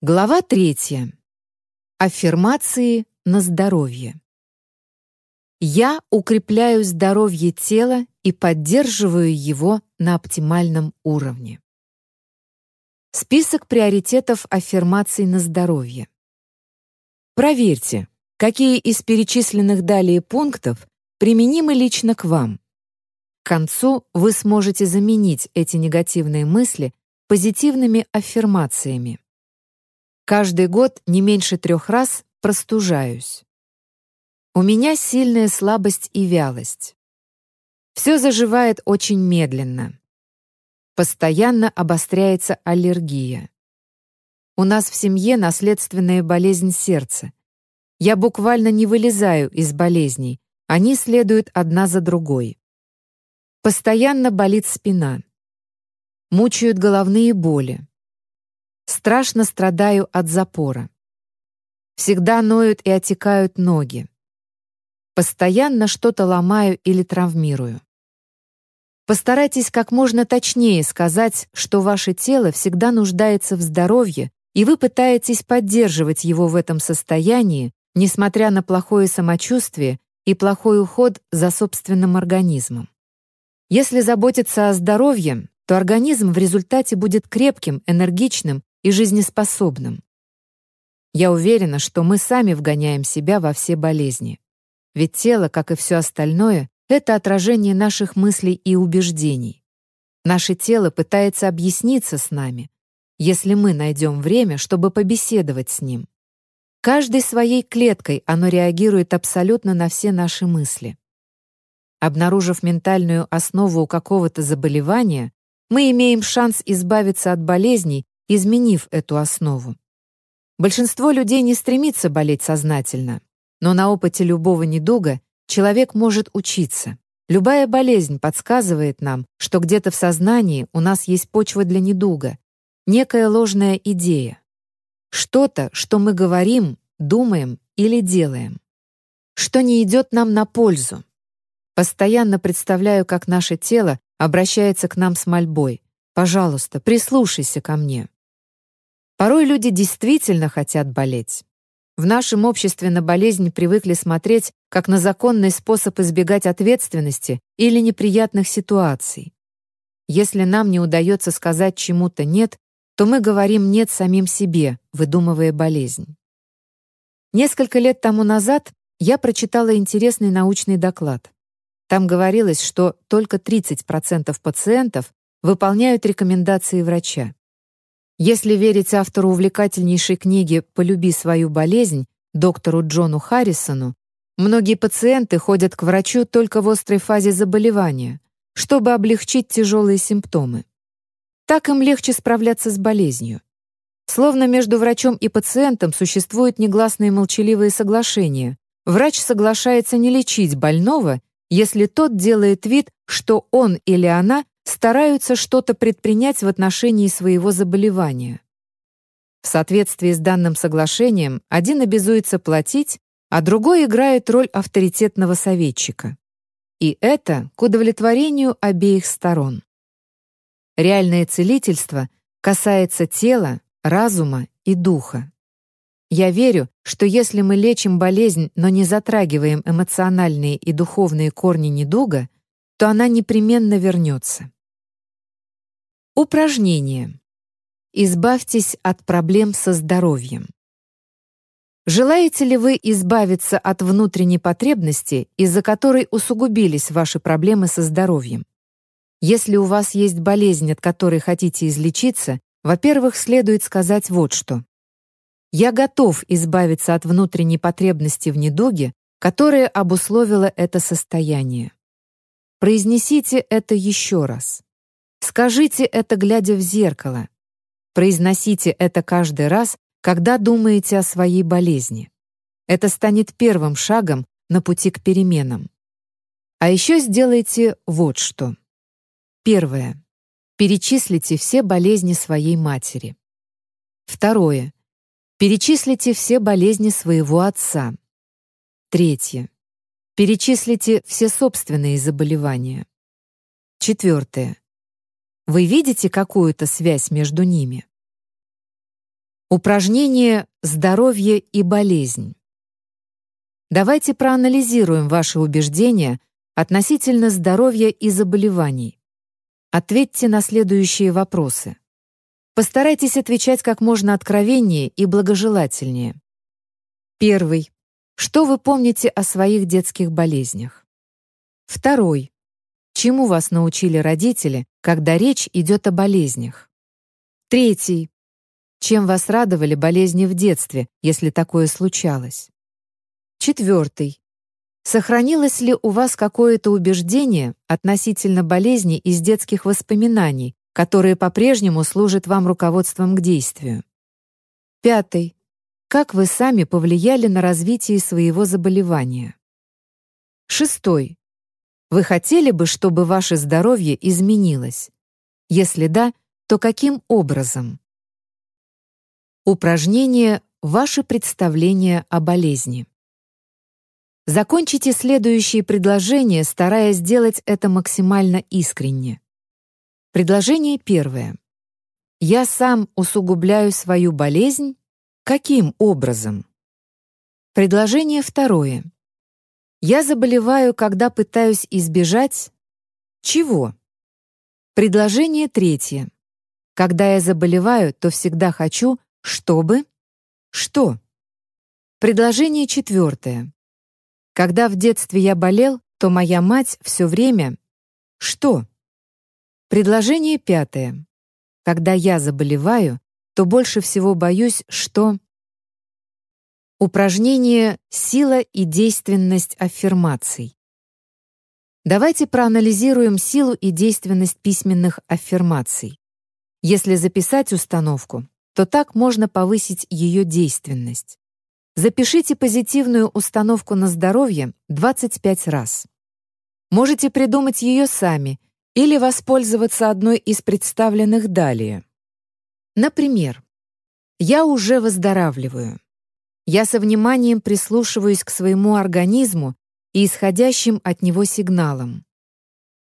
Глава третья. Аффирмации на здоровье. Я укрепляю здоровье тела и поддерживаю его на оптимальном уровне. Список приоритетов аффирмаций на здоровье. Проверьте, какие из перечисленных далее пунктов применимы лично к вам. К концу вы сможете заменить эти негативные мысли позитивными аффирмациями. Каждый год не меньше трех раз простужаюсь. У меня сильная слабость и вялость. Все заживает очень медленно. Постоянно обостряется аллергия. У нас в семье наследственная болезнь сердца. Я буквально не вылезаю из болезней, они следуют одна за другой. Постоянно болит спина. Мучают головные боли. Страшно страдаю от запора. Всегда ноют и отекают ноги. Постоянно что-то ломаю или травмирую. Постарайтесь как можно точнее сказать, что ваше тело всегда нуждается в здоровье, и вы пытаетесь поддерживать его в этом состоянии, несмотря на плохое самочувствие и плохой уход за собственным организмом. Если заботиться о здоровье, то организм в результате будет крепким, энергичным и жизнеспособным. Я уверена, что мы сами вгоняем себя во все болезни. Ведь тело, как и все остальное, это отражение наших мыслей и убеждений. Наше тело пытается объясниться с нами, если мы найдем время, чтобы побеседовать с ним. Каждой своей клеткой оно реагирует абсолютно на все наши мысли. Обнаружив ментальную основу какого-то заболевания, мы имеем шанс избавиться от болезней изменив эту основу. Большинство людей не стремится болеть сознательно, но на опыте любого недуга человек может учиться. Любая болезнь подсказывает нам, что где-то в сознании у нас есть почва для недуга, некая ложная идея. Что-то, что мы говорим, думаем или делаем. Что не идет нам на пользу. Постоянно представляю, как наше тело обращается к нам с мольбой. «Пожалуйста, прислушайся ко мне». Порой люди действительно хотят болеть. В нашем обществе на болезнь привыкли смотреть как на законный способ избегать ответственности или неприятных ситуаций. Если нам не удается сказать чему-то «нет», то мы говорим «нет» самим себе, выдумывая болезнь. Несколько лет тому назад я прочитала интересный научный доклад. Там говорилось, что только 30% пациентов выполняют рекомендации врача. Если верить автору увлекательнейшей книги «Полюби свою болезнь» доктору Джону Харрисону, многие пациенты ходят к врачу только в острой фазе заболевания, чтобы облегчить тяжелые симптомы. Так им легче справляться с болезнью. Словно между врачом и пациентом существуют негласные молчаливые соглашения. Врач соглашается не лечить больного, если тот делает вид, что он или она стараются что-то предпринять в отношении своего заболевания. В соответствии с данным соглашением один обязуется платить, а другой играет роль авторитетного советчика. И это к удовлетворению обеих сторон. Реальное целительство касается тела, разума и духа. Я верю, что если мы лечим болезнь, но не затрагиваем эмоциональные и духовные корни недуга, то она непременно вернется. Упражнение. Избавьтесь от проблем со здоровьем. Желаете ли вы избавиться от внутренней потребности, из-за которой усугубились ваши проблемы со здоровьем? Если у вас есть болезнь, от которой хотите излечиться, во-первых, следует сказать вот что. Я готов избавиться от внутренней потребности в недуге, которая обусловила это состояние. Произнесите это еще раз. Скажите это, глядя в зеркало. Произносите это каждый раз, когда думаете о своей болезни. Это станет первым шагом на пути к переменам. А еще сделайте вот что. Первое. Перечислите все болезни своей матери. Второе. Перечислите все болезни своего отца. Третье. Перечислите все собственные заболевания. Четвертое. Вы видите какую-то связь между ними? Упражнение «Здоровье и болезнь». Давайте проанализируем ваши убеждения относительно здоровья и заболеваний. Ответьте на следующие вопросы. Постарайтесь отвечать как можно откровеннее и благожелательнее. Первый. Что вы помните о своих детских болезнях? Второй. Чему вас научили родители, когда речь идет о болезнях? Третий. Чем вас радовали болезни в детстве, если такое случалось? Четвертый. Сохранилось ли у вас какое-то убеждение относительно болезни из детских воспоминаний, которые по-прежнему служат вам руководством к действию? Пятый. Как вы сами повлияли на развитие своего заболевания? Шестой. Вы хотели бы, чтобы ваше здоровье изменилось? Если да, то каким образом? Упражнение «Ваши представления о болезни». Закончите следующие предложения, стараясь сделать это максимально искренне. Предложение первое. Я сам усугубляю свою болезнь? Каким образом? Предложение второе. Я заболеваю, когда пытаюсь избежать чего? Предложение третье. Когда я заболеваю, то всегда хочу чтобы? Что? Предложение четвертое. Когда в детстве я болел, то моя мать все время... Что? Предложение пятое. Когда я заболеваю, то больше всего боюсь, что... Упражнение «Сила и действенность аффирмаций». Давайте проанализируем силу и действенность письменных аффирмаций. Если записать установку, то так можно повысить ее действенность. Запишите позитивную установку на здоровье 25 раз. Можете придумать ее сами или воспользоваться одной из представленных далее. Например, «Я уже выздоравливаю». Я со вниманием прислушиваюсь к своему организму и исходящим от него сигналам.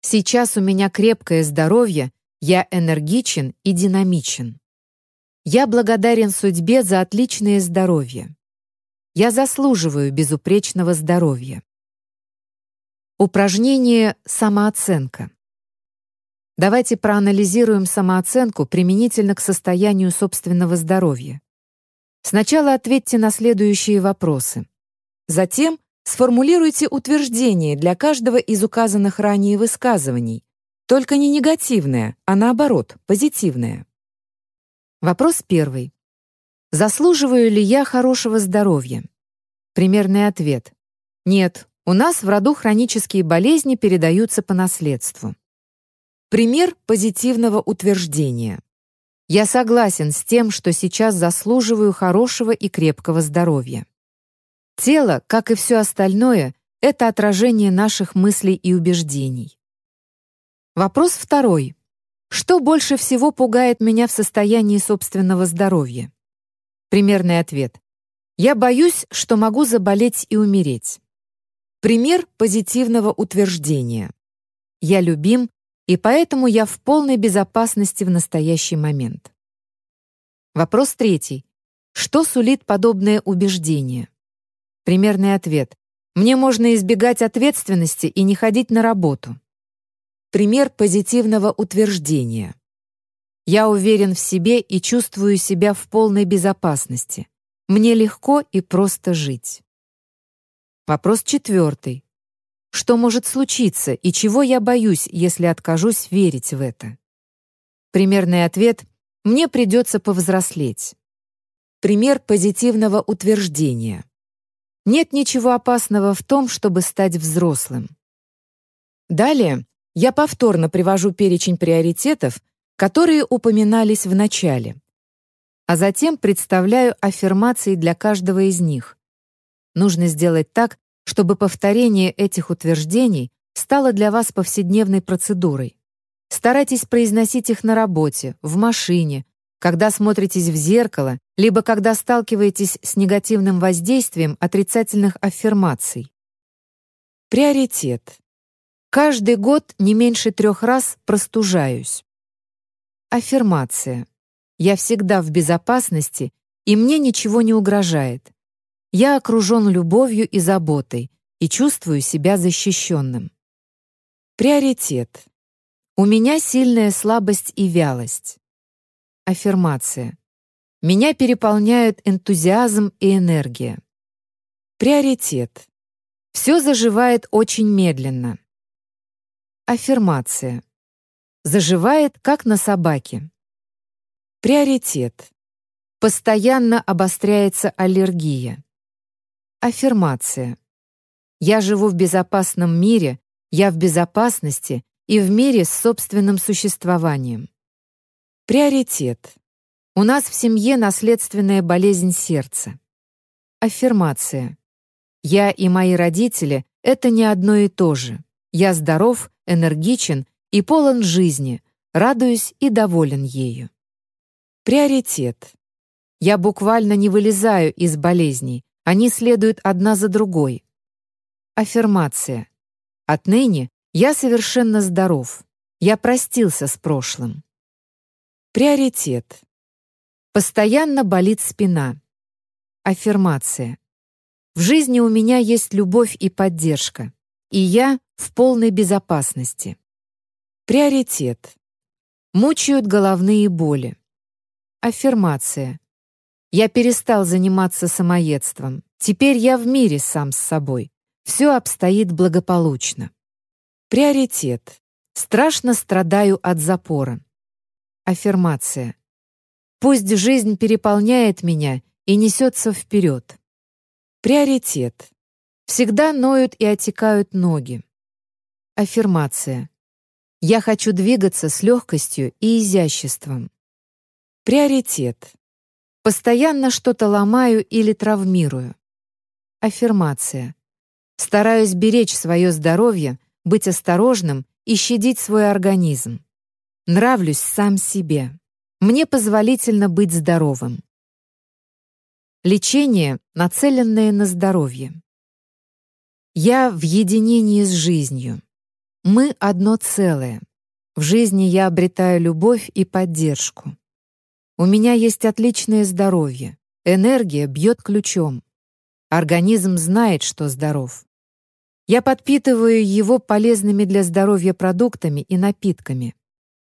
Сейчас у меня крепкое здоровье, я энергичен и динамичен. Я благодарен судьбе за отличное здоровье. Я заслуживаю безупречного здоровья. Упражнение «Самооценка». Давайте проанализируем самооценку применительно к состоянию собственного здоровья. Сначала ответьте на следующие вопросы. Затем сформулируйте утверждение для каждого из указанных ранее высказываний, только не негативное, а наоборот, позитивное. Вопрос первый. Заслуживаю ли я хорошего здоровья? Примерный ответ. Нет, у нас в роду хронические болезни передаются по наследству. Пример позитивного утверждения. Я согласен с тем, что сейчас заслуживаю хорошего и крепкого здоровья. Тело, как и все остальное, это отражение наших мыслей и убеждений. Вопрос второй. Что больше всего пугает меня в состоянии собственного здоровья? Примерный ответ. Я боюсь, что могу заболеть и умереть. Пример позитивного утверждения. Я любим, и поэтому я в полной безопасности в настоящий момент. Вопрос третий. Что сулит подобное убеждение? Примерный ответ. Мне можно избегать ответственности и не ходить на работу. Пример позитивного утверждения. Я уверен в себе и чувствую себя в полной безопасности. Мне легко и просто жить. Вопрос четвертый. Что может случиться и чего я боюсь, если откажусь верить в это? Примерный ответ «Мне придется повзрослеть». Пример позитивного утверждения. Нет ничего опасного в том, чтобы стать взрослым. Далее я повторно привожу перечень приоритетов, которые упоминались в начале, а затем представляю аффирмации для каждого из них. Нужно сделать так, чтобы повторение этих утверждений стало для вас повседневной процедурой. Старайтесь произносить их на работе, в машине, когда смотритесь в зеркало, либо когда сталкиваетесь с негативным воздействием отрицательных аффирмаций. Приоритет. Каждый год не меньше трех раз простужаюсь. Аффирмация. Я всегда в безопасности и мне ничего не угрожает. Я окружен любовью и заботой и чувствую себя защищенным. Приоритет. У меня сильная слабость и вялость. Аффирмация. Меня переполняют энтузиазм и энергия. Приоритет. Все заживает очень медленно. Аффирмация. Заживает, как на собаке. Приоритет. Постоянно обостряется аллергия. Аффирмация. Я живу в безопасном мире, я в безопасности и в мире с собственным существованием. Приоритет. У нас в семье наследственная болезнь сердца. Аффирмация. Я и мои родители — это не одно и то же. Я здоров, энергичен и полон жизни, радуюсь и доволен ею. Приоритет. Я буквально не вылезаю из болезней, они следуют одна за другой. Аффирмация. Отныне я совершенно здоров. Я простился с прошлым. Приоритет. Постоянно болит спина. Аффирмация. В жизни у меня есть любовь и поддержка, и я в полной безопасности. Приоритет. Мучают головные боли. Аффирмация. Я перестал заниматься самоедством. Теперь я в мире сам с собой. Все обстоит благополучно. Приоритет. Страшно страдаю от запора. Аффирмация. Пусть жизнь переполняет меня и несется вперед. Приоритет. Всегда ноют и отекают ноги. Аффирмация. Я хочу двигаться с легкостью и изяществом. Приоритет. Постоянно что-то ломаю или травмирую. Аффирмация. Стараюсь беречь свое здоровье, быть осторожным и щадить свой организм. Нравлюсь сам себе. Мне позволительно быть здоровым. Лечение, нацеленное на здоровье. Я в единении с жизнью. Мы одно целое. В жизни я обретаю любовь и поддержку. У меня есть отличное здоровье. Энергия бьет ключом. Организм знает, что здоров. Я подпитываю его полезными для здоровья продуктами и напитками.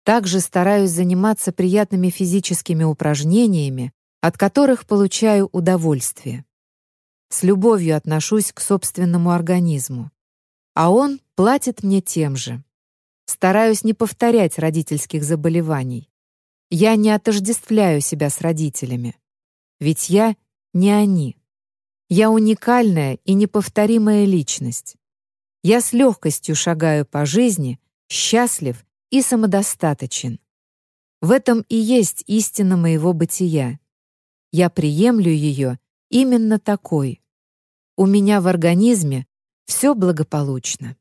Также стараюсь заниматься приятными физическими упражнениями, от которых получаю удовольствие. С любовью отношусь к собственному организму. А он платит мне тем же. Стараюсь не повторять родительских заболеваний. Я не отождествляю себя с родителями. Ведь я не они. Я уникальная и неповторимая личность. Я с легкостью шагаю по жизни, счастлив и самодостаточен. В этом и есть истина моего бытия. Я приемлю ее именно такой. У меня в организме все благополучно.